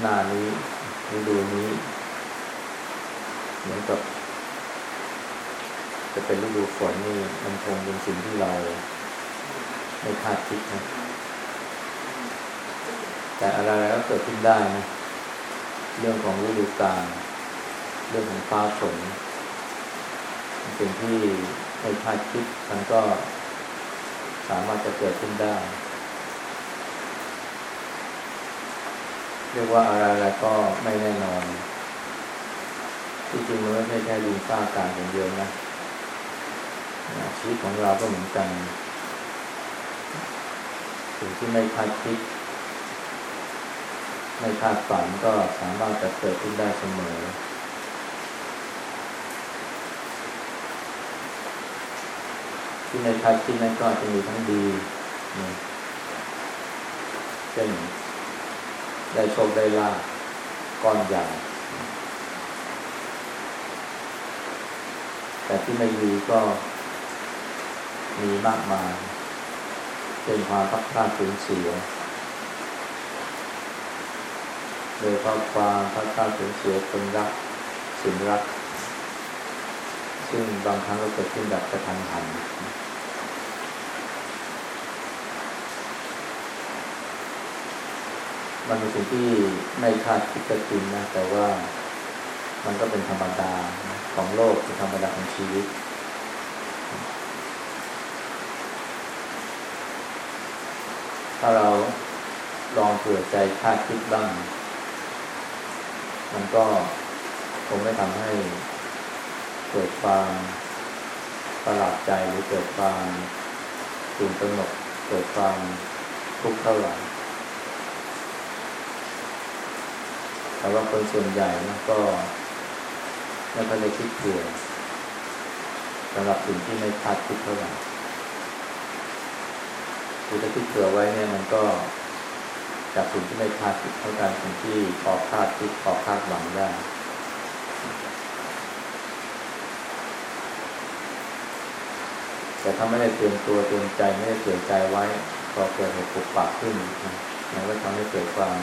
หน้านี้ฤดูนี้ เหมือนกับ จะเป็นฤดูฝนนี่มันคงเป็นสิ่งที่เราไม่คาดคิดนะแต่อะไรๆก็เกิดขึ้นได้นะเรื่องของฤดูกาลเรื่องของฟ้าฝนสิ่งที่ไม่คาดคิดมันก็สามารถจะเกิดขึ้นได้ เรียกว่าอะไรๆก็ไม่แน่นอนที่จริงมันไม่ใช่แค่ดินฟ้าอากาศอย่างเดียวนะชีวิตของเราก็เหมือนกัน สิ่งที่ไม่คาดคิด ไม่คาดฝันก็สามารถจะเกิดขึ้นได้เสมอ ที่ในคาดคิดนั้นก็จะมีทั้งดีเช่น ได้โชคได้ลาก้อนใหญ่แต่ที่ไม่ดีก็มีมากมายเป็นความพักพลาดสูญเสีย โดยเพราะความพัดพลาดสูญเสียคนรักสิ่งรัก ซึ่งบางครั้งก็เกิดขึ้นแบบกระทันหัน มันเป็นสิ่งที่ไม่คาดคิดจะจริงนะแต่ว่ามันก็เป็นธรรมดาของโลกเป็นธรรมดาของชีวิต ถ้าเราลองเผื่อใจคาดคิดบ้าง มันก็คงไม่ทำให้เกิดความประหลาดใจหรือเกิดความตื่นตระหนกเกิดความทุกข์เท่าไหร่ แต่ว่าคนส่วนใหญ่นะก็ไม่ค่อยได้คิดเผื่อสำหรับสิ่งที่ไม่คาดคิดเท่าไหร่คือถ้าคิดเผื่อไว้เนี่ยมันก็จากสิ่งที่ไม่คาดคิดเท่ากันสิ่งที่พอคาดคิดพอคาดหวังได้แต่ถ้าไม่ได้เตรียมตัวเตรียมใจไม่ได้เตรียมใจไว้พอเกิดเหตุปุกปักขึ้นมันก็ทำให้เกิดความ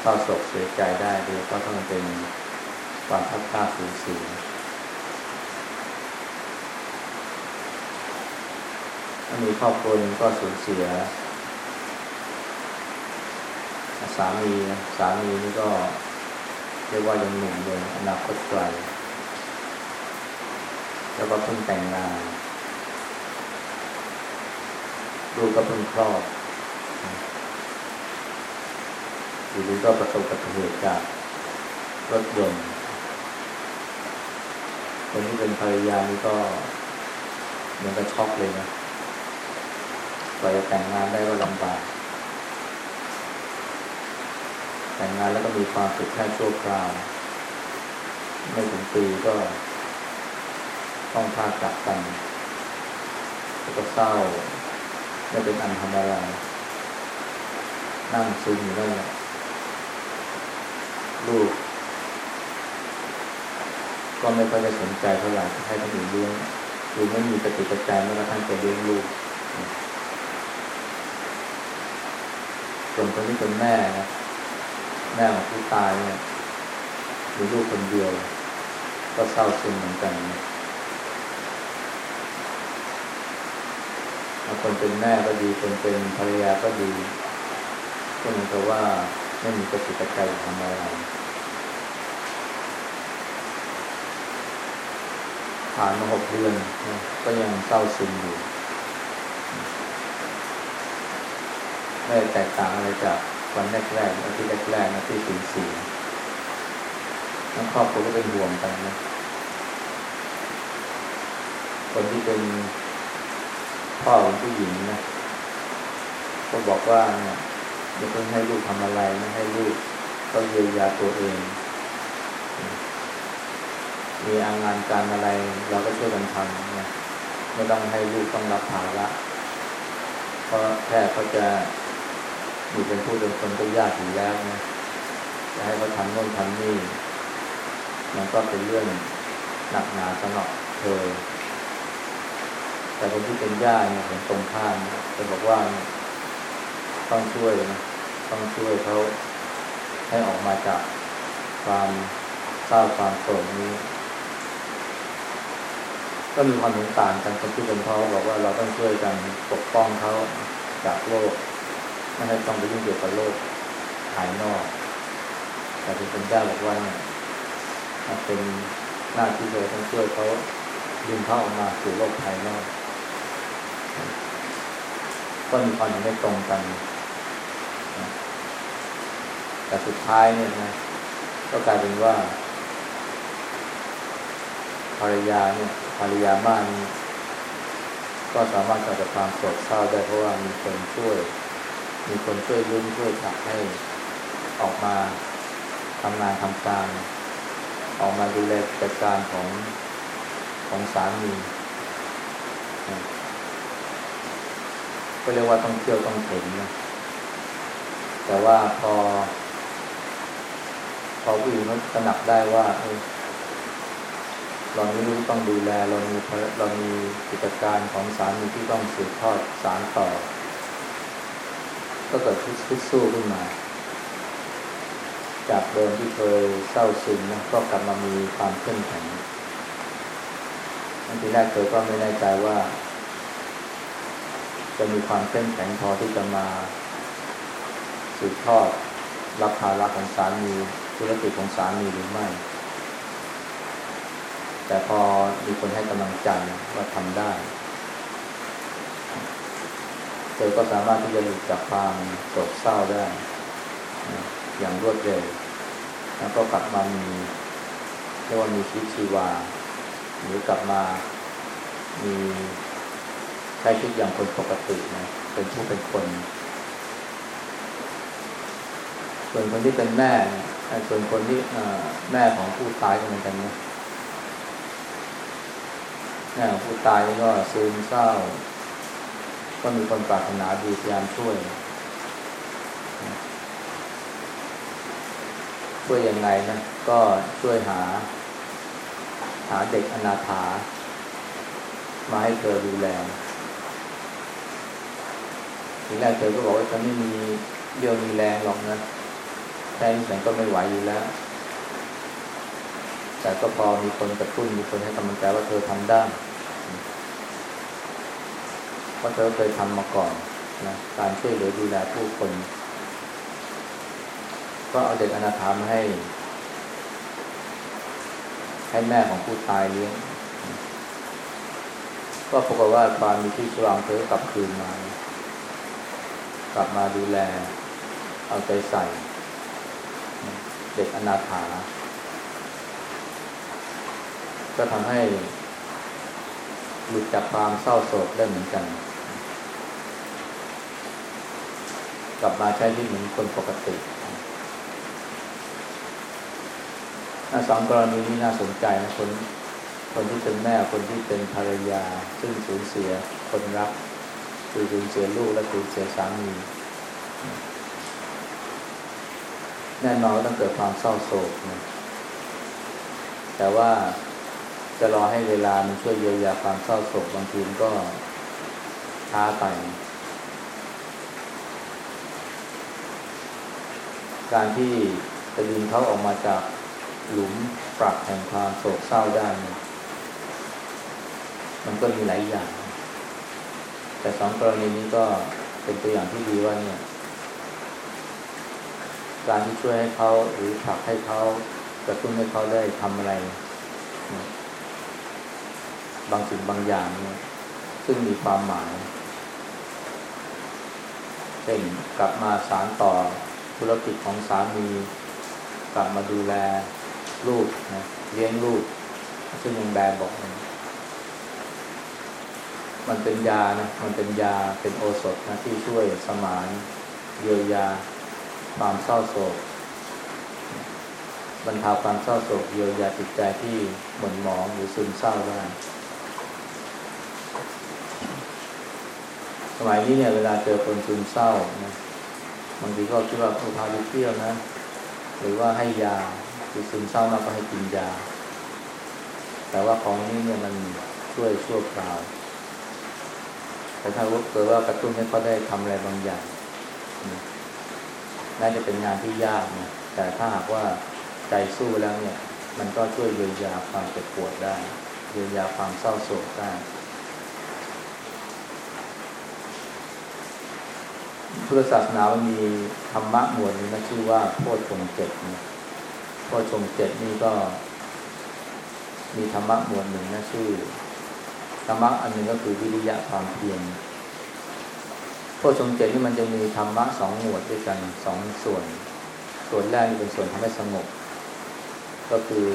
เศร้าโศกเสียใจได้โดยเพราะถ้ามันเป็นความทัดทาสูญเสียมีครอบครัวนึงก็สูญเสีย สามีสามีนี่ก็เรียกว่ายังหนุ่มเลยอนาคตไกลแล้วก็เพิ่งแต่งงานลูกก็เพิ่งคลอด อยู่ๆก็ประสบกับเหตุจากรถยนต์คนที่เป็นภรรยานี่ก็เหมือนกับช็อกเลยนะว่าจะแต่งงานได้ก็ลำบาก แต่งงานแล้วก็มีความสุขแค่ชั่วคราว ไม่ถึงปีก็ต้องพากักกันแล้วก็เศร้าไม่เป็นอันทำอะไรนั่งซึมอยู่นั่นแหละ ลูก ก็ไม่ค่อยได้สนใจเท่าไหร่ให้ท่านอื่นเลี้ยงหรือไม่มีปฏิกิริยาแม้กระทั่งจะเลี้ยงลูกส่วนคนที่เป็นแม่นะแม่ของผู้ตายเนี่ยมีลูกคนเดียว ก็เศร้าซึมเหมือนกันนะคนเป็นแม่ก็ดีคนเป็นภรรยาก็ดีก็เหมือนกับว่า ไม่มีกระติกใจทำอะไรผ่านมาหกเดือนก็ยังเศร้าซึมอยู่ไม่แตกต่างอะไรจากวันแรกๆอาทิตย์แรกๆนะที่สูญเสียทั้งครอบครัวก็เป็นห่วงกันนะคนที่เป็นพ่อของผู้หญิงนะก็บอกว่าเนี่ย อย่าเพิ่งให้ลูกทำอะไรไม่ให้ลูกก็เยียวยาตัวเอง มีอางานการอะไร เราก็ช่วยกันทำนะไม่ต้องให้ลูกต้องรับภาระเพราะแค่เขาจะอยู่เป็นผู้เป็นคนก็ยากอยู่แล้วนะจะให้เขาทำโน่นทำนี่มันก็เป็นเรื่องหนักหนาสำหรับเธอ แต่คนที่เป็นญาติเนี่ยเห็นตรงข้ามจะบอกว่า ต้องช่วยนะต้องช่วยเขาให้ออกมาจากความเศร้าความโศกนี้ ก็มีความเห็นต่างกันคนที่เป็นพ่อบอกว่าเราต้องช่วยกันปกป้องเขาจากโลกไม่ให้ต้องไปยุ่งเกี่ยวกับโลกภายนอก แต่ที่เป็นเจ้าบอกว่าเนี่ยเป็นหน้าที่เราต้องช่วยเขาดึงเขาออกมาสู่โลกภายนอกก็มีความเห็นไม่ตรงกัน แต่สุดท้ายเนี่ยนะก็กลายเป็นว่า ภรรยาเนี่ยภรรยาม่านก็สามารถจัดความโศกเศร้าได้เพราะว่ามีคนช่วย มีคนช่วยลุ้นช่วยขับให้ออกมาทำงานทำการ ออกมาดูแลกิจการของของสามีก็เรียกว่าต้องเที่ยวต้องเห็นนะแต่ว่าพอ พอผู้หญิงเขาตระหนักได้ว่าเรามีลูกต้องดูแลเรามีเรามีกิจการของสามีที่ต้องสืบทอดสารต่อ ก็เกิดคิดสู้ขึ้นมา จากเดิมที่เคยเศร้าซึมนะก็กลับมามีความเข้มแข็งอันที่แรกเธอก็ไม่แน่ใจว่า จะมีความเข้มแข็งพอที่จะมาสืบทอดรับภาระของสามี ธุรกิจของสามีหรือไม่ แต่พอมีคนให้กำลังใจว่าทำได้ เธอก็สามารถที่จะหลุดจากความโศกเศร้าได้ อย่างรวดเร็ว แล้วก็กลับมามีเรียกว่ามีชีวิตชีวา หรือกลับมามีใช้ชีวิตอย่างคนปกตินะเป็นผู้เป็นคน ส่วนคนที่เป็นแม่ ส่วนคนที่แม่ของผู้ตายก็เหมือนกันนะแม่ของผู้ตายก็ซึมเศร้า ก็มีคนปรารถนาดีพยายามช่วยช่วยยังไงนะก็ช่วยหา หาเด็กอนาถา มาให้เธอดูแลทีแรกเธอก็บอกว่าฉันไม่มีเรี่ยวมีแรงหรอกนะ แค่นี้ฉันก็ไม่ไหวอยู่แล้ว แต่ก็พอมีคนกระตุ้นมีคนให้กำลังใจว่าเธอทำได้เพราะเธอเคยทำมาก่อนนะการช่วยเหลือดูแลผู้คน ก็เอาเด็กอนาถามาให้ ให้แม่ของผู้ตายเลี้ยง ก็ปรากฏว่าความมีที่ชวางเธอกลับคืนมา กลับมาดูแล เอาใจใส่ เด็กอนาถา ก็ทำให้หลุดจากความเศร้าโศกได้เหมือนกัน กลับมาใช้ที่เหมือนคนปกติสองกรณีนี้น่าสนใจนะคนคนที่เป็นแม่คนที่เป็นภรรยา ซึ่งสูญเสียคนรักคือสูญเสียลูกและสูญเสียสามี แน่นอนต้องเกิดความเศร้าโศกนะแต่ว่าจะรอให้เวลามันช่วยเยียวยาความเศร้าโศกบางทีก็ช้าไป การที่จะดึงเขาออกมาจากหลุมปรักแห่งความโศกเศร้าได้มันก็มีหลายอย่าง แต่สองกรณีนี้ก็เป็นตัวอย่างที่ดีว่าเนี่ย การที่ช่วยให้เขาหรือผลักให้เขากระตุ้นให้เขาได้ทำอะไร บางสิ่งบางอย่างเนี่ยซึ่งมีความหมาย เช่นกลับมาสารต่อธุรกิจของสามี กลับมาดูแลลูกนะเลี้ยงลูก ซึ่งยังแบบอกมันเป็นยานะ มันเป็นยาเป็นโอสถนะที่ช่วยสมานเยียวยา ความเศร้าโศกบรรเทาความเศร้าโศกเยียวยาจิตใจที่หม่นหมองหรือซึมเศร้าได้สมัยนี้เนี่ยเวลาเจอคนซึมเศร้านะบางทีก็คิดว่าเขาพาไปเที่ยวนะ หรือว่าให้ยาคือซึมเศร้ามากก็ให้กินยา แต่ว่าของนี้เนี่ยมันช่วยชั่วคราว แต่ถ้าเกิดว่ากระตุ้นให้เขาได้ทำอะไรบางอย่าง น่าจะเป็นงานที่ยากนะแต่ถ้าหากว่าใจสู้แล้วเนี่ย มันก็ช่วยเยียวยาความเจ็บปวดได้เยียวยาความเศร้าโศกได้พุทธศาสนามันมีธรรมะหมวดนึงนะชื่อว่าโพชฌงเจ็ดนะโพชฌงเจ็ดนี่ก็ มีธรรมะหมวดหนึ่งนะชื่อธรรมะอันหนึ่งก็คือวิริยะความเพียร พชฌงเจ็ดนี่มันจะมีธรรมะสองหมวดด้วยกันสองส่วน ส่วนแรกเป็นส่วนทำให้สงบ ก็คือ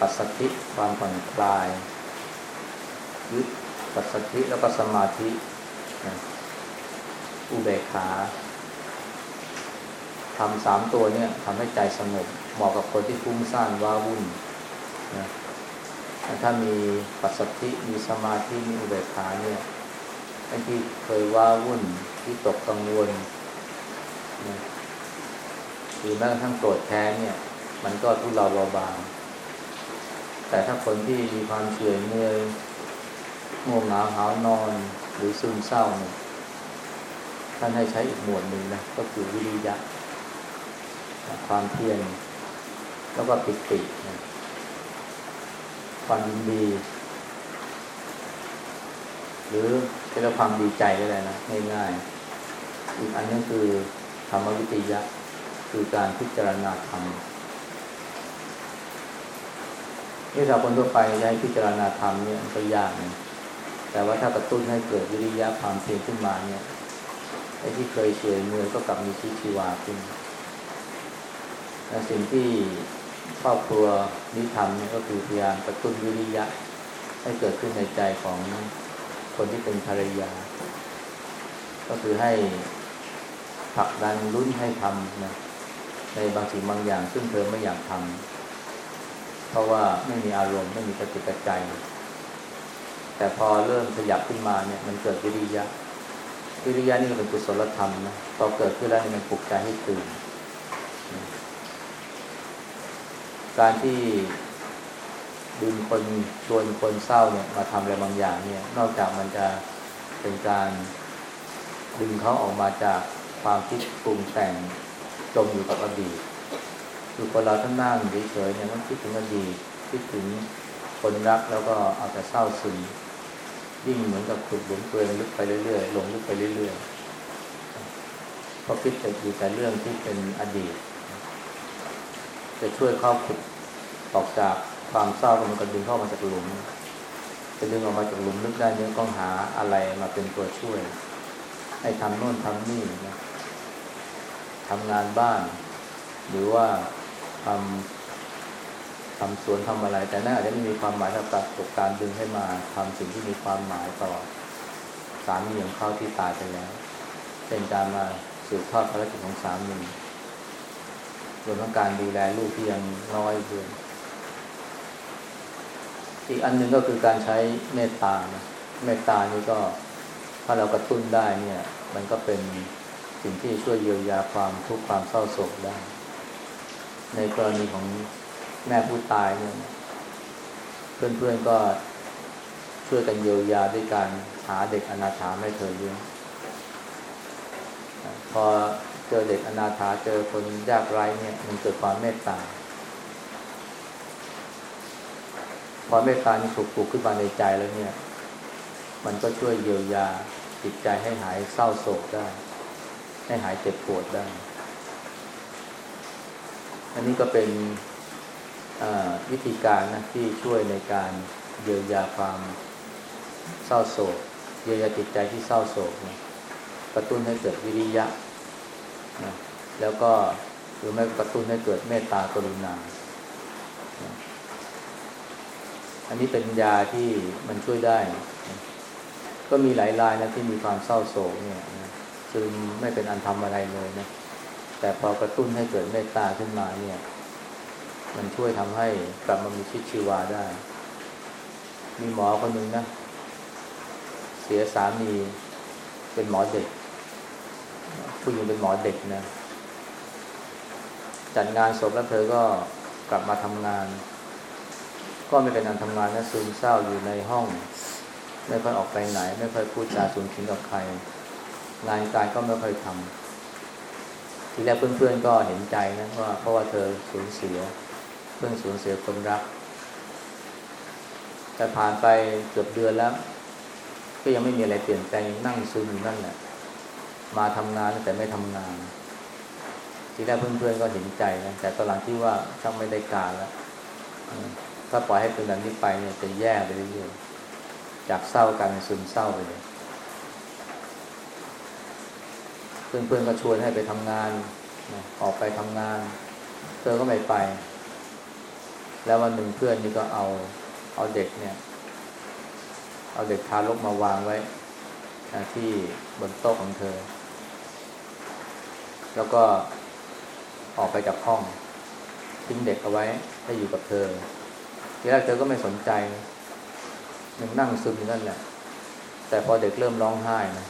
ปัสสติความผ่อนคลายยึดปัสสติแล้วก็สมาธิอุเบกขาทำสามตัวเนี่ยทำให้ใจสงบเหมาะกับคนที่ฟุ้งซ่านว้าวุ่นนะถ้ามีปัสสติมีสมาธิมีอุเบกขาเนี่ย ไอ้ที่เคยว้าวุ่นที่ตกกังวลนะหรือแม้กระทั่งโกรธแค้นเนี่ย มันก็ทุเลาเบาบาง แต่ถ้าคนที่มีความเฉื่อยเมื่อยง่วงเหงาหานอนหรือซึมเศร้าเนี่ยท่านให้ใช้อีกหมวดหนึ่งนะก็คือวิริยะ ความเพียรแล้วก็ปิตินะความยินดี หรือเรียกความดีใจก็ได้นะง่ายๆอีกอันนึงคือธรรมวิทยะคือการพิจารณาธรรมนี่สาวคนทั่วไปย้ายพิจารณาธรรมเนี่ยมันก็ยากนะแต่ว่าถ้ากระตุ้นให้เกิดวิริยะความเพียรขึ้นมาเนี่ยไอ้ที่เคยเฉยเมื่อยก็กลับมีชีวิตชีวาขึ้นและสิ่งที่ครอบครัวนิธรรมเนี่ยก็คือพยายามกระตุ้นวิริยะ ให้เกิดขึ้นในใจของ คนที่เป็นภรรยา ก็คือให้ผลักดันรุ่นให้ทำนะในบางสิ่งบางอย่าง ซึ่งเธอไม่อยากทำเพราะว่าไม่มีอารมณ์ไม่มีกติกใจ แต่พอเริ่มขยับขึ้นมาเนี่ยมันเกิดวิริยะ วิริยะนี่เป็นกุศลธรรมนะพอเกิดขึ้นแล้วมันปลุกใจให้ตื่น การที่ ดึงคนชวนคนเศร้าเนี่ยมาทำอะไรบางอย่างเนี่ย นอกจากมันจะเป็นการดึงเขาออกมาจากความคิดปรุงแต่งจมอยู่กับอดีตคือคนเราถ้านั่งเฉยๆเนี่ยมันคิดถึงอดีตคิดถึงคนรักแล้วก็เอาแต่เศร้าซึมยิ่งเหมือนกับขุดหลุมตัวเอลึกไปเรื่อยๆลงลึกไปเรื่อยๆเพราะคิดแต่อยู่แต่เรื่องที่เป็นอดีต จะช่วยเข้าขุดออกจาก ความเศร้ามันก็ดึงเข้ามาจากหลุมจะดึงออกมาจากหลุมลึกได้เนี่ยต้องหาอะไรมาเป็นตัวช่วย ให้ทำโน่นทำนี่นะทำงานบ้าน หรือว่าทำทำสวนทำอะไร แต่นั่นอาจจะไม่มีความหมายเท่ากับการดึงให้มาทำสิ่งที่มีความหมายต่อสามีของเขาที่ตายไปแล้วเป็นการมาสืบทอดภารกิจของสามีรวมทั้งการดูแลลูกที่ยังน้อยด้วย อีกอันหนึ่งก็คือการใช้เมตตานะเมตตานี่ก็ถ้าเรากระตุ้นได้เนี่ย มันก็เป็นสิ่งที่ช่วยเยียวยาความทุกข์ความเศร้าโศกได้ ในกรณีของแม่ผู้ตายเนี่ยเพื่อนๆก็ช่วยกันเยียวยาด้วยการหาเด็กอนาถาให้เธอเลี้ยงพอเจอเด็กอนาถาเจอคนยากไร้เนี่ย มันเกิดความเมตตา พอเมตตานี่ถูกปลูกขึ้นมาในใจแล้วเนี่ย มันก็ช่วยเยียวยาจิตใจให้หายเศร้าโศกได้ ให้หายเจ็บปวดได้ อันนี้ก็เป็นวิธีการนะที่ช่วยในการเยียวยาความเศร้าโศก เยียวยาจิตใจที่เศร้าโศกนะกระตุ้นให้เกิดวิริยะนะแล้วก็หรือไม่กระตุ้นให้เกิดเมตตากรุณานะ อันนี้เป็นยาที่มันช่วยได้ ก็มีหลายรายนะที่มีความเศร้าโศกเนี่ยซึมไม่เป็นอันทำอะไรเลยนะ แต่พอกระตุ้นให้เกิดเมตตาขึ้นมาเนี่ย มันช่วยทำให้กลับมามีชีวิตชีวาได้ มีหมอคนหนึ่งนะ เสียสามีเป็นหมอเด็ก ผู้หญิงเป็นหมอเด็กนะ จัดงานศพแล้วเธอก็กลับมาทำงาน ก็ไม่เป็นการทำงานนะซึมเศร้าอยู่ในห้อง ไม่ค่อยออกไปไหน ไม่ค่อยพูดจาสูงสิงกับใคร งานการก็ไม่ค่อยทำทีทีแรกเพื่อนๆก็เห็นใจนะว่าเพราะว่าเธอสูญเสีย เพื่อนสูญเสียคนรัก แต่ผ่านไปเกือบเดือนแล้ว ก็ยังไม่มีอะไรเปลี่ยนแปลงยังนั่งซึมอยู่นั่นแหละมาทำงานแต่ไม่ทำงานทีแรกเพื่อนๆก็เห็นใจนะแต่ตอนหลังที่ว่าช่างไม่ได้การแล้ว ถ้าปล่อยให้เป็นแบบนี้ไปเนี่ยจะแย่ไปเรื่อยๆจากเศร้ากลายเป็นซึมเศร้าไปเลยเพื่อนๆก็ชวนให้ไปทำงานออกไปทำงาน เธอก็ไม่ไป แล้ววันหนึ่งเพื่อนนี่ก็เอาเอาเด็กเนี่ย เอาเด็กทารกมาวางไว้ที่บนโต๊ะของเธอ แล้วก็ออกไปจากห้องทิ้งเด็กเอาไว้ให้อยู่กับเธอ ทีแรกเธอก็ไม่สนใจยังนั่งซึมอยู่นั่นแหละ แต่พอเด็กเริ่มร้องไห้นะ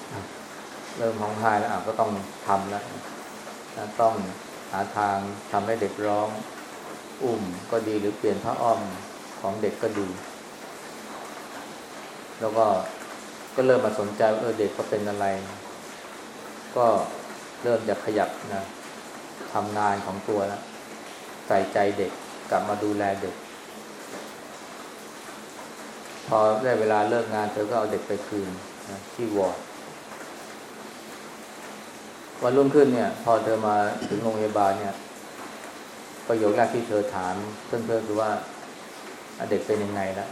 เริ่มร้องไห้แล้วอะก็ต้องทำแล้วต้องหาทางทำให้เด็กร้อง อุ้มก็ดีหรือเปลี่ยนผ้าอ้อมของเด็กก็ดี แล้วก็ก็เริ่มมาสนใจเออเด็กเขาเป็นอะไร ก็เริ่มจะขยับนะทำงานของตัวแล้วใส่ใจเด็กกลับมาดูแลเด็ก พอได้เวลาเลิกงานเธอก็เอาเด็กไปคืนนะที่วอร์ดวันรุ่งขึ้นเนี่ย พอเธอมาถึงโรงพยาบาลเนี่ย ประโยคแรกที่เธอถามเพื่อนๆคือว่าเด็กเป็นยังไงแล้ว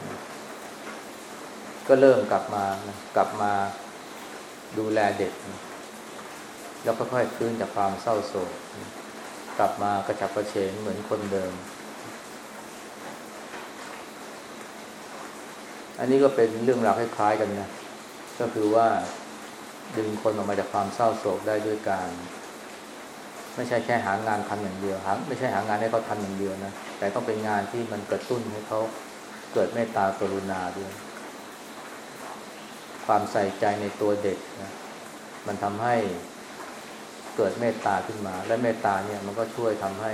ก็เริ่มกลับมานะกลับมาดูแลเด็กนะแล้วค่อยๆคืนจากความเศร้าโศกกลับมากระฉับกระเฉงเหมือนคนเดิม อันนี้ก็เป็นเรื่องราวคล้ายๆกันนะ ก็คือว่าดึงคนออกมาจากความเศร้าโศกได้ด้วยการ ไม่ใช่แค่หางานทำอย่างเดียวหาไม่ใช่หางานให้เขาทำอย่างเดียวนะแต่ต้องเป็นงานที่มันกระตุ้นให้เขาเกิดเมตตากรุณาด้วย ความใส่ใจในตัวเด็กนะมันทำให้เกิดเมตตาขึ้นมา และเมตตาเนี่ยมันก็ช่วยทำให้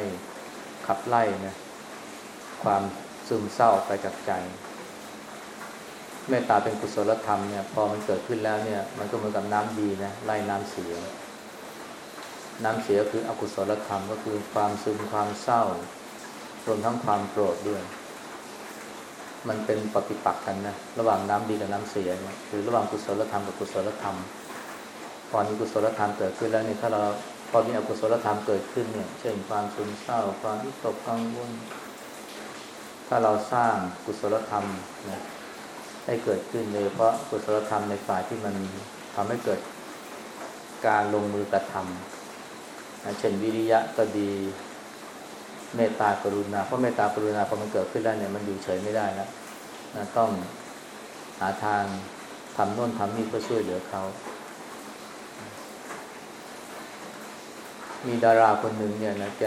ขับไล่นะความซึมเศร้าไปจากใจ เมตตาเป็นกุศลธรรมเนี่ยพอมันเกิดขึ้นแล้วเนี่ย มันก็เหมือนกับน้ำดีนะไล่น้ำเสีย น้ำเสียคืออกุศลธรรมก็คือความซึมความเศร้ารวมทั้งความโกรธด้วย มันเป็นปฏิปักษ์กันนะระหว่างน้ำดีกับน้ำเสียเนี่ยคือระหว่างกุศลธรรมกับกุศลธรรมพอมีกุศลธรรมเกิดขึ้นแล้วเนี่ยถ้าเราพอมีอกุศลธรรมเกิดขึ้นเนี่ย เช่นความซึมเศร้า ความวิตกกังวลถ้าเราสร้างกุศลธรรมนะ ให้เกิดขึ้นเลยเพราะกุศลธรรมในฝ่ายที่มันทำให้เกิดการลงมือกระทำนะเช่นวิริยะก็ดีเมตตากรุณาเพราะเมตตากรุณาพอมันเกิดขึ้นแล้วเนี่ยมันอยู่เฉยไม่ได้แล้วนะต้องหาทางทำโน่นทำนี่เพื่อช่วยเหลือเขา มีดาราคนหนึ่งเนี่ยนะแก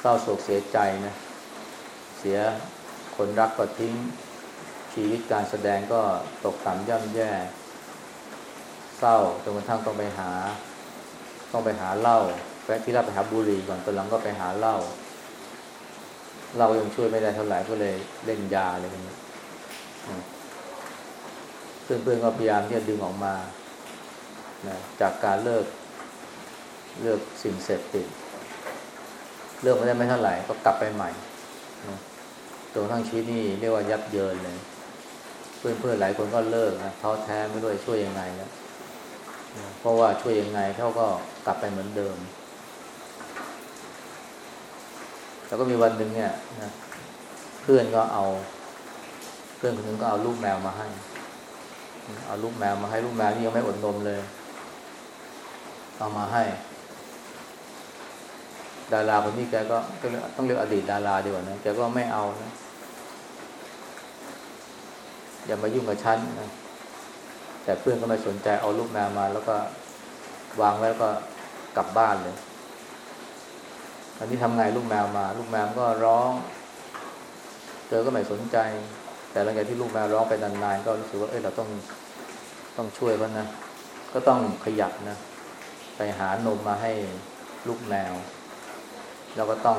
เศร้าโศกเสียใจนะ เสียคนรักก็ทิ้ง ชีวิตการแสดงก็ตกต่ำย่ำแย่ เศร้าจนกระทั่งต้องไปหา ต้องไปหาเหล้าแวะที่รับไปหาบุหรี่ก่อนตอนหลังก็ไปหาเหล้าเรายังช่วยไม่ได้เท่าไหร่ก็เลยเล่นยาอะไรอย่างนี้เพื่อนๆก็พยายามที่จะดึงออกมานะจากการเลิกเลือกสิ่งเสพติดเลือกไม่ได้ไม่เท่าไหร่ก็กลับไปใหม่ตัวทั้งชีวิตนี่เรียกว่ายับเยินเลย เพื่อนเพื่อหลายคนก็เลิกนะท้อแท้ไม่รู้จะช่วยยังไงแล้วเพราะว่าช่วยยังไงเขาก็กลับไปเหมือนเดิม แล้วก็มีวันหนึ่งเนี่ยนะเพื่อนก็เอา เพื่อนคนนึงก็เอาลูกแมวมาให้ เอาลูกแมวมาให้ลูกแมวนี่ยังไม่อดนมเลย เอามาให้ ดาราคนนี้แกก็ต้องเรียกอดีตดาราดีกว่านะแกก็ไม่เอานะ อย่ามายุ่งกับฉันนะแต่เพื่อนก็ไม่สนใจเอาลูกแมวมาแล้วก็วางไว้แล้วก็กลับบ้านเลยอันนี้ทำไงลูกแมวมา ลูกแมวก็ร้อง เธอก็ไม่สนใจ แต่หลังจากที่ลูกแมวร้องไปนานๆก็รู้สึกว่าเอ้ยเราต้องต้องช่วยเขานะก็ต้องขยับนะไปหานมมาให้ลูกแมวเราก็ต้อง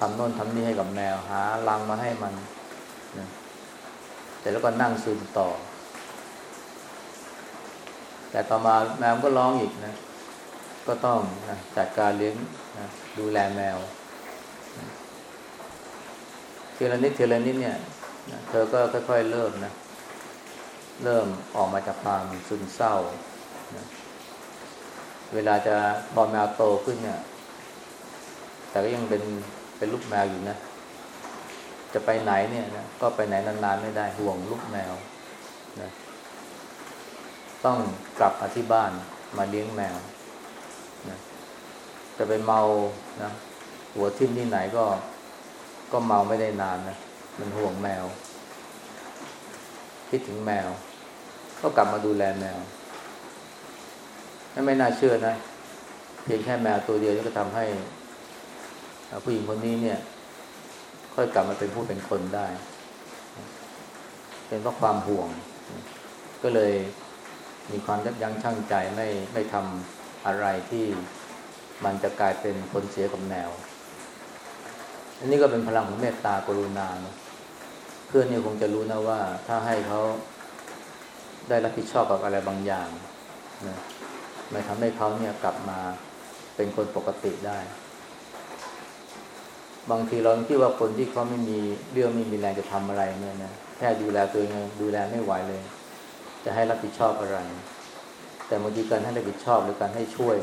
ทำโน่นทำนี่ให้กับแมวหารังมาให้มันนะ แต่แล้วก็นั่งซึมต่อ แต่ต่อมาแมวก็ร้องอีกนะ ก็ต้องนะจัดการเลี้ยงนะดูแลแมวทีละนิดทีละนิดเนี่ยนะเธอก็ค่อย ๆ เริ่มนะ เริ่มออกมาจากความซึมเศร้านะเวลาจะพอแมวโตขึ้นเนี่ย แต่ก็ยังเป็นเป็นลูกแมวอยู่นะ จะไปไหนเนี่ยนะก็ไปไหนนานๆไม่ได้ห่วงลูกแมวนะต้องกลับมาที่บ้านมาเลี้ยงแมวนะจะไปเมานะหัวทิ่มที่ไหนก็ก็เมาไม่ได้นานนะมันห่วงแมว คิดถึงแมว ก็กลับมาดูแลแมวไม่น่าเชื่อนะเพียงแค่แมวตัวเดียวก็ทำให้ผู้หญิงคนนี้เนี่ย ค่อยกลับมาเป็นผู้เป็นคนได้ เป็นเพราะความห่วง ก็เลยมีความยับยั้งชั่งใจไม่ไม่ทำอะไรที่มันจะกลายเป็นผลเสียกับแมว อันนี้ก็เป็นพลังของเมตตากรุณานะเพื่อนเนี่ยคงจะรู้นะว่า ถ้าให้เขาได้รับผิดชอบกับอะไรบางอย่างนะมันทำให้เขาเนี่ยกลับมาเป็นคนปกติได้ บางทีเราคิดว่าคนที่เขาไม่มีเรื่องไม่มีแรงจะทำอะไรเนี่ยนะแค่ดูแลตัวเองดูแลไม่ไหวเลย จะให้รับผิดชอบอะไร แต่บางทีการให้รับผิดชอบหรือการให้ช่วย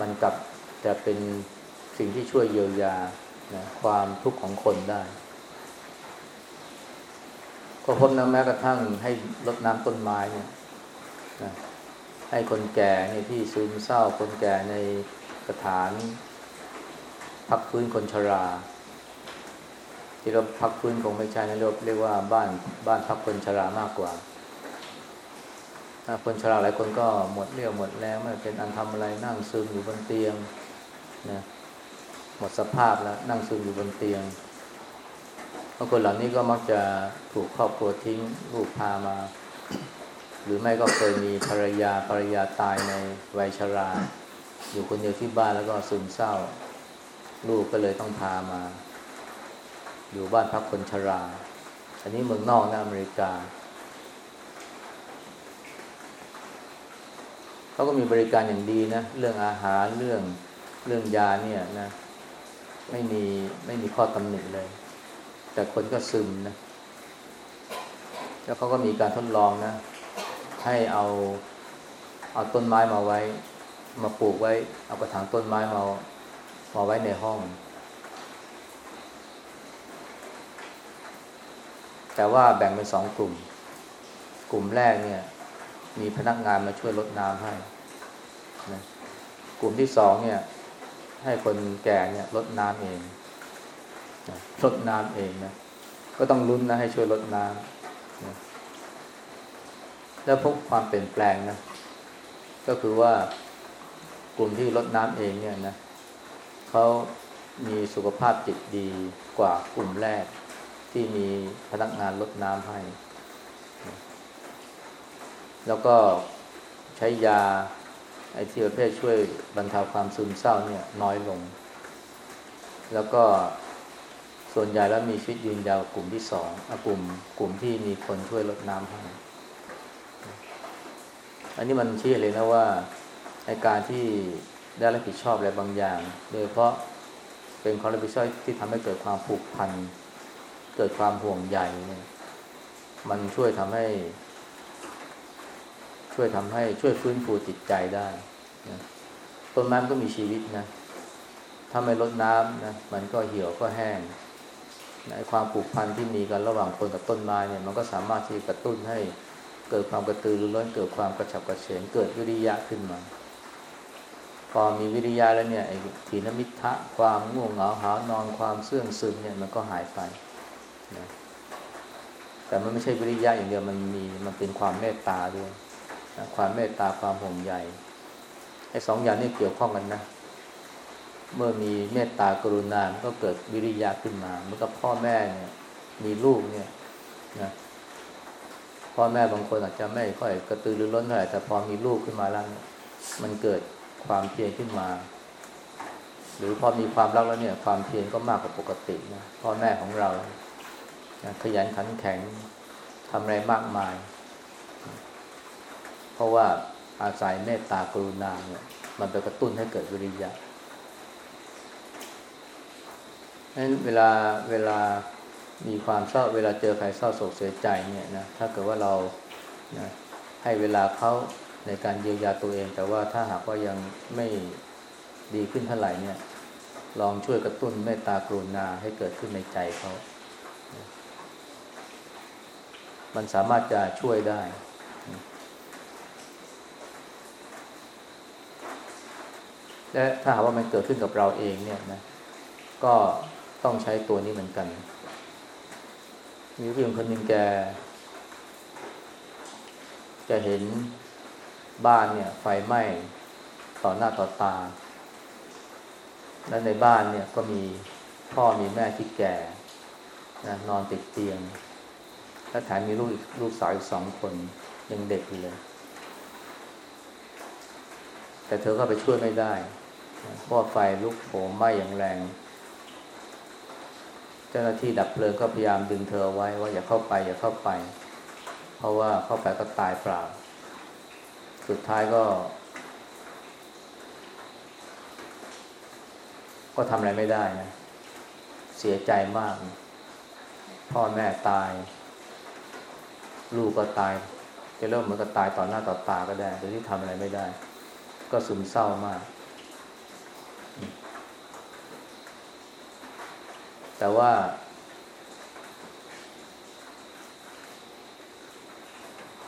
มันกลับจะเป็นสิ่งที่ช่วยเยียวยานะความทุกข์ของคนได้ ก็พบนะแม้กระทั่งให้รดน้ำต้นไม้เนี่ยนะให้คนแก่ในที่ซึมเศร้าคนแก่ในสถาน พักพื้นคนชราที่เราพักพื้นคงไม่ใช่นะเรียกเรียกว่าบ้านบ้านพักคนชรามากกว่าคนชราหลายคนก็หมดเรี่ยวหมดแรงไม่เป็นอันทำอะไรนั่งซึมอยู่บนเตียงนะหมดสภาพแล้วนั่งซึมอยู่บนเตียงบางคนเหล่านี้ก็มักจะถูกครอบครัวทิ้งลูกพามา หรือไม่ก็เคยมีภรรยาภรรยาตายในวัยชรา อยู่คนเดียวที่บ้านแล้วก็ซึมเศร้า ลูกก็เลยต้องพามา อยู่บ้านพักคนชรา อันนี้เมืองนอกนะอเมริกาเขาก็มีบริการอย่างดีนะ เรื่องอาหารเรื่องเรื่องยาเนี่ยนะ ไม่มีไม่มีข้อตำหนิเลย แต่คนก็ซึมนะ แล้วเขาก็มีการทดลองนะ ให้เอาเอาต้นไม้มาไว้ มาปลูกไว้ เอากระถางต้นไม้มา มาไว้ในห้อง แต่ว่าแบ่งเป็นสองกลุ่ม กลุ่มแรกเนี่ย มีพนักงานมาช่วยลดน้ำให้นะกลุ่มที่สองเนี่ย ให้คนแก่เนี่ยลดน้ำเองนะลดน้ำเองนะก็ต้องลุ้นนะให้ช่วยลดน้ำนะแล้วพบความเปลี่ยนแปลงนะก็คือว่ากลุ่มที่ลดน้ำเองเนี่ยนะ เขามีสุขภาพจิตดีกว่ากลุ่มแรก ที่มีพนักงานลดน้ำให้ แล้วก็ใช้ยาไอที่ประเภทช่วยบรรเทาความซึมเศร้าเนี่ยน้อยลง แล้วก็ส่วนใหญ่แล้วมีชีวิตยืนยาวกลุ่มที่สองกลุ่มกลุ่มที่มีคนช่วยลดน้ำให้ อันนี้มันชี้เลยนะว่าในการที่ ได้รับผิดชอบอะไรบางอย่าง โดยเพราะเป็นความรับผิดชอบที่ทำให้เกิดความผูกพัน เกิดความห่วงใยเนี่ยมันช่วยทำให้ ช่วยทำให้ช่วยฟื้นฟูจิตใจได้นะต้นไม้ก็มีชีวิตนะ ถ้าไม่ลดน้ำนะ มันก็เหี่ยวก็แห้งในความผูกพันที่มีกันระหว่างคนกับต้นไม้เนี่ย มันก็สามารถที่กระตุ้นให้เกิดความกระตือรือร้นเกิดความกระฉับกระเฉงเกิดวิริยะขึ้นมา พอมีวิริยะแล้วเนี่ยไอ้ถีนมิทะความง่วงเหงาหานอนความเสื่องซึมเนี่ยมันก็หายไปนะแต่มันไม่ใช่วิริยะอย่างเดียวมันมีมันเป็นความเมตตาด้วยนะความเมตตาความห่วงใยไอ้สองอย่างนี้เกี่ยวข้องกันนะ เมื่อมีเมตตากรุณา ก็เกิดวิริยะขึ้นมาเมื่อกับพ่อแม่เนี่ย มีลูกเนี่ยนะพ่อแม่บางคนอาจจะไม่ค่อยกระตือรือร้นเท่าไหร่แต่พอมีลูกขึ้นมาแล้วมันเกิด ความเพียรขึ้นมา หรือพอมีความรักแล้วเนี่ย ความเพียรก็มากกว่าปกตินะพ่อแม่ของเราขยันขันแข็งทำอะไรมากมาย เพราะว่าอาศัยเมตตากรุณาเนี่ย มันไปกระตุ้นให้เกิดวิริยะนั้นเวลาเวลามีความเศร้าเวลาเจอใครเศร้าโศกเสียใจเนี่ยนะถ้าเกิดว่าเรานะให้เวลาเขา ในการเยียวยาตัวเอง แต่ว่าถ้าหากว่ายังไม่ดีขึ้นเท่าไหร่เนี่ย ลองช่วยกระตุ้นเมตตากรุณาให้เกิดขึ้นในใจเขา มันสามารถจะช่วยได้ และถ้าหากว่ามันเกิดขึ้นกับเราเองเนี่ยนะ ก็ต้องใช้ตัวนี้เหมือนกัน มีผู้หญิงคนหนึ่งแก จะเห็น บ้านเนี่ย ไฟไหม้ต่อหน้าต่อตา และในบ้านเนี่ยก็มีพ่อมีแม่ที่แก่นะนอนติดเตียง และแถมมีลูกลูกสาวอีกสองคนยังเด็กอยู่เลย แต่เธอก็ไปช่วยไม่ได้เพราะไฟลุกโหมไหม้อย่างแรง เจ้าหน้าที่ดับเพลิงก็พยายามดึงเธอไว้ว่าอย่าเข้าไปอย่าเข้าไป เพราะว่าเข้าไปก็ตายเปล่า สุดท้ายก็ ก็ทำอะไรไม่ได้นะ เสียใจมาก พ่อแม่ตาย ลูกก็ตาย จะเริ่มมันก็ตายต่อหน้าต่อตาก็ได้โดยที่ทำอะไรไม่ได้ ก็ซึมเศร้ามาก แต่ว่า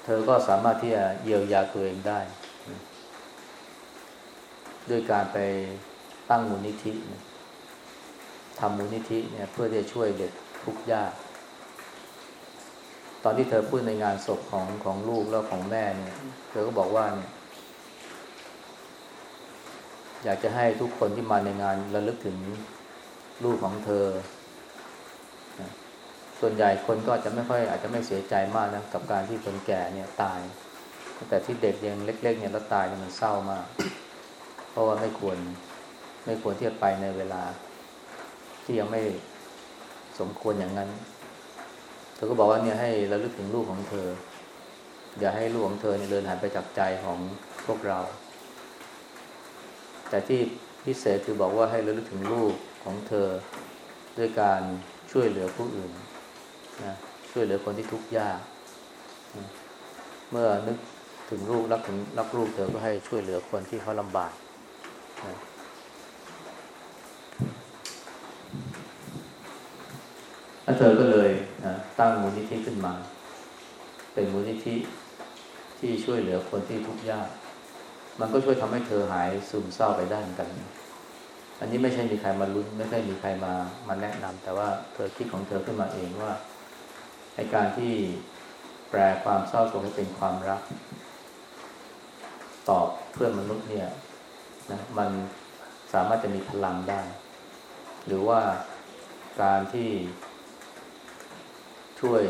เธอก็สามารถที่จะเยียวยาตัวเองได้ ด้วยการไปตั้งมูลนิธิทำมูลนิธิเนี่ยเพื่อที่จะช่วยเด็กทุกข์ยาก ตอนที่เธอพูดในงานศพของของลูกแล้วของแม่เนี่ย เธอก็บอกว่าเนี่ย อยากจะให้ทุกคนที่มาในงานระลึกถึงลูกของเธอ ส่วนใหญ่คนก็อาจจะไม่ค่อยอาจจะไม่เสียใจมากนะกับการที่คนแก่เนี่ยตาย แต่ที่เด็กยังเล็ก ๆ เนี่ยแล้วตายเนี่ยมันเศร้ามาก เพราะว่าไม่ควรไม่ควรที่จะไปในเวลา ที่ยังไม่สมควรอย่างนั้น เธอก็บอกว่าเนี่ยให้ระลึกถึงลูกของเธอ อย่าให้ลูกของเธอเนี่ยเดินหายไปจากใจของพวกเรา แต่ที่พิเศษคือบอกว่าให้ระลึกถึงลูกของเธอด้วยการช่วยเหลือผู้อื่น นะช่วยเหลือคนที่ทุกข์ยากนะเมื่อนึกถึงลูกรักถึงรักลูกเธอก็ให้ช่วยเหลือคนที่เขาลำบากนะแล้วเธอก็เลยนะตั้งมูลนิธิขึ้นมา เป็นมูลนิธิที่ช่วยเหลือคนที่ทุกข์ยาก มันก็ช่วยทำให้เธอหายซึมเศร้าไปได้เหมือนกัน อันนี้ไม่ใช่มีใครมาลุ้น ไม่ใช่มีใครมามาแนะนำแต่ว่าเธอคิดของเธอขึ้นมาเองว่า ในการที่แปลความเศร้าโศกให้เป็นความรัก ตอบเพื่อนมนุษย์เนี่ยนะมันสามารถจะมีพลังได้ หรือว่าการที่ช่วย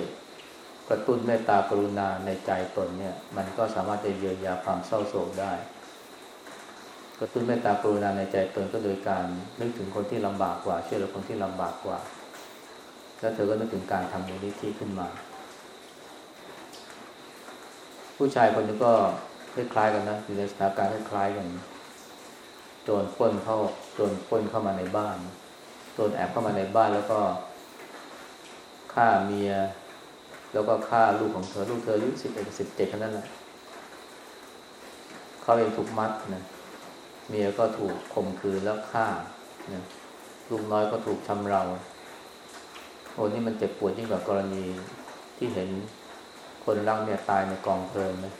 กระตุ้นเมตตากรุณาในใจตนเนี่ย มันก็สามารถจะเยียวยาความเศร้าโศกได้ กระตุ้นเมตตากรุณาในใจตนก็โดยการนึกถึงคนที่ลำบากกว่าช่วยเหลือคนที่ลำบากกว่า แล้วเธอก็นึกถึงการทำมูลนิธิขึ้นมา ผู้ชายคนนี้ก็คล้ายๆกันนะอยู่ในสถานการณ์คล้ายๆกันโจรป้นเข้าโจรป้นเข้ามาในบ้านโจรแอบเข้ามาในบ้านแล้วก็ฆ่าเมีย แล้วก็ฆ่าลูกของเธอลูกเธออายุสิบเอ็ดสิบเจ็ดแค่นั้นแหละเขาเองถูกมัดนะเมียก็ถูกข่มขืนแล้วฆ่านะลูกน้อยก็ถูกชำเรา โอ้นี่มันเจ็บปวดยิ่งกว่ากรณีที่เห็นคนรักเมียตายในกองเพลิงนะ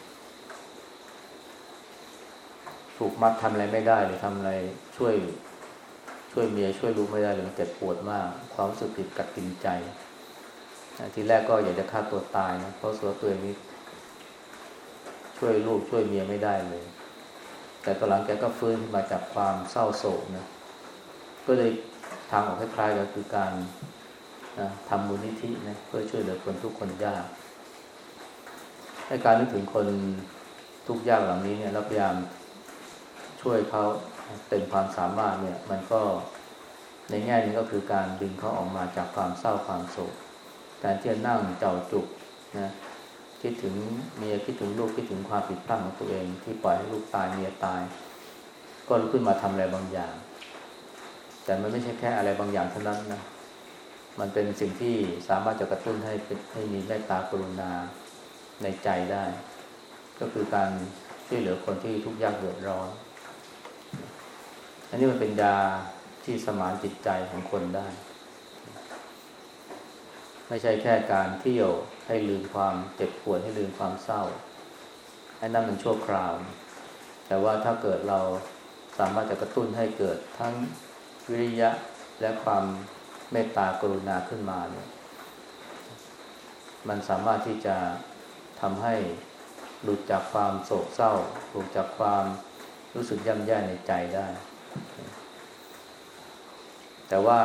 ถูกมัดทำอะไรไม่ได้เลยทำอะไรช่วย ช่วยเมียช่วยลูกไม่ได้เลยเจ็บปวดมาก ความรู้สึกติดกัดกินใจทีแรกก็อยากจะฆ่าตัวตายนะเพราะสัวตัวนี้ ช่วยลูกช่วยเมียไม่ได้เลย แต่ตอนหลังแกก็ฟื้นขึ้นมาจากความเศร้าโศกนะก็เลยทางออกคล้ายๆก็คือการ นะทำมูลนิธินะเพื่อช่วยเหลือคนทุกคนยากให้การนึกถึงคนทุกยากเหล่านี้เนี่ยพยายามช่วยเขาเต็มความสามารถเนี่ย มันก็ในแง่นี้ก็คือการดึงเขาออกมาจากความเศร้าความโศกการที่จะนั่งเจ้าจุกนะคิดถึงเมียคิดถึงลูกคิดถึงความผิดพลาดของตัวเอง ที่ปล่อยให้ลูกตายเมียตาย ก็ลุกขึ้นมาทำอะไรบางอย่าง แต่มันไม่ใช่แค่อะไรบางอย่างเท่านั้นนะ มันเป็นสิ่งที่สามารถจะกระตุ้นให้ให้มีเมตตากรุณาในใจได้ ก็คือการช่วยเหลือคนที่ทุกข์ยากเดือดร้อน อันนี้มันเป็นยาที่สมานจิตใจของคนได้ ไม่ใช่แค่การเที่ยวให้ลืมความเจ็บปวดให้ลืมความเศร้าไอ้นั่นมันชั่วคราว แต่ว่าถ้าเกิดเราสามารถจะกระตุ้นให้เกิดทั้งวิริยะและความ เมตตากรุณาขึ้นมาเนี่ยมันสามารถที่จะทำให้หลุดจากความโศกเศร้าหลุดจากความรู้สึกย่ำแย่ในใจได้ แต่ว่า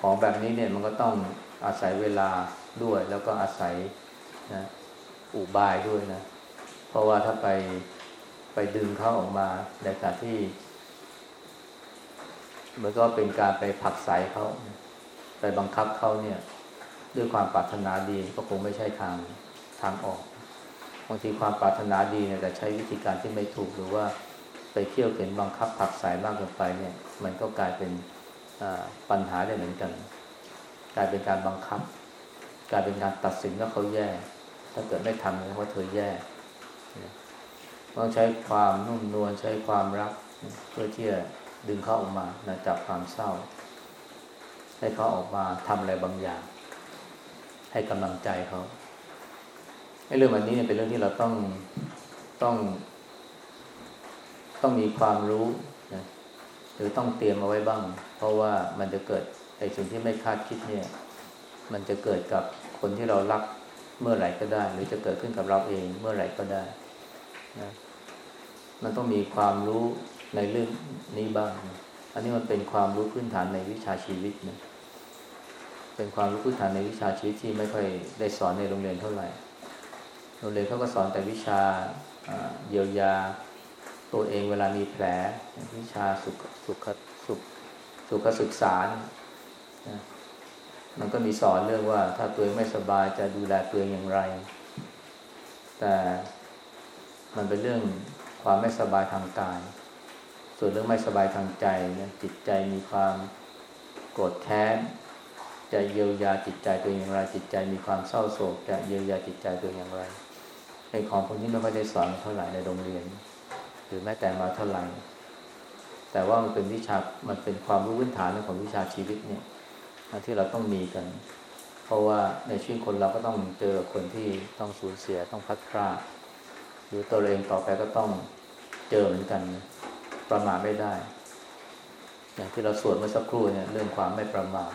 ของแบบนี้เนี่ยมันก็ต้องอาศัยเวลาด้วย แล้วก็อาศัยนะอุบายด้วยนะ เพราะว่าถ้าไปไปดึงเขาออกมาในการที่มันก็เป็นการไปผลักไสเขา ไปบังคับเขาเนี่ย ด้วยความปรารถนาดีก็คงไม่ใช่ทางทางออกบางทีความปรารถนาดีเนี่ยแต่ใช้วิธีการที่ไม่ถูกหรือว่าไปเที่ยวเข็นบังคับผักสายมากเกินไปเนี่ย มันก็กลายเป็นปัญหาได้เหมือนกัน กลายเป็นการบังคับ กลายเป็นการตัดสินว่าเขาแย่ ถ้าเกิดไม่ทำเนี่ยว่าเธอแย่ต้องใช้ความนุ่มนวลใช้ความรักเพื่อที่จะดึงเขาออกมานะจากความเศร้า ให้เขาออกมาทำอะไรบางอย่าง ให้กำลังใจเขาไอ้เรื่องแบบนี้เนี่ยเป็นเรื่องที่เราต้องต้อง ต้องมีความรู้นะหรือต้องเตรียมเอาไว้บ้าง เพราะว่ามันจะเกิดไอ้สิ่งที่ไม่คาดคิดเนี่ย มันจะเกิดกับคนที่เรารักเมื่อไหร่ก็ได้ หรือจะเกิดขึ้นกับเราเองเมื่อไหร่ก็ได้นะมันต้องมีความรู้ในเรื่องนี้บ้าง อันนี้มันเป็นความรู้พื้นฐานในวิชาชีวิตนะเป็นความรู้พื้นฐานในวิชาชีวิตที่ไม่ค่อยได้สอนในโรงเรียนเท่าไหร่ โรงเรียนเขาก็สอนแต่วิชาเยียวยาตัวเองเวลามีแผล วิชาสุขสุขสุขสุขศึกษานะมันก็มีสอนเรื่องว่า ถ้าตัวเองไม่สบายจะดูแลตัวเองอย่างไร แต่มันเป็นเรื่องความไม่สบายทางกาย ส่วนเรื่องไม่สบายทางใจนะจิตใจมีความโกรธแค้นจะเยียวยาจิตใจตัวเองอย่างไร จิตใจมีความเศร้าโศก จะเยียวยาจิตใจตัวเองอย่างไรไอ้ของพวกนี้ไม่ค่อยได้สอนเท่าไหร่ในโรงเรียน หรือแม้แต่มาเท่าไหร่แต่ว่ามันเป็นวิชามันเป็นความรู้พื้นฐานของวิชาชีวิตเนี่ยที่เราต้องมีกัน เพราะว่าในชีวิตคนเราก็ต้องเจอคนที่ต้องสูญเสียต้องพัดพลาดหรือตัวเองต่อไปก็ต้องเจอเหมือนกัน ประมาทไม่ได้ อย่างที่เราสวดเมื่อสักครู่เนี่ยเรื่องความไม่ประมาท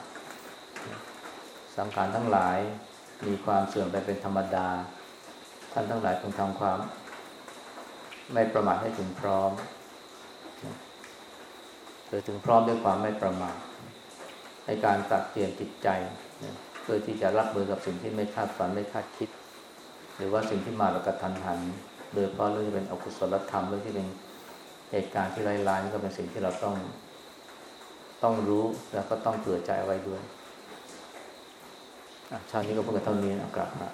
สังขารทั้งหลายมีความเสื่อมไปเป็นธรรมดา ท่านทั้งหลายต้องทำความ ไม่ประมาทให้ถึงพร้อมหรือถึงพร้อมด้วยความไม่ประมาทในการตัดเปลี่ยนจิตใจเพื่อที่จะรับมือกับสิ่งที่ไม่คาดฝันไม่คาดคิด หรือว่าสิ่งที่มาแบบกระทันหัน โดยเพราะเรื่องที่เป็นอกุศลธรรมเรื่องที่เป็น เหตุการณ์ที่ร้ายๆนี่ก็เป็นสิ่งที่เราต้อง ต้องรู้แล้วก็ต้องเผื่อใจไว้ด้วยชาตินี้ก็พูดกันเท่านี้นะกลับมา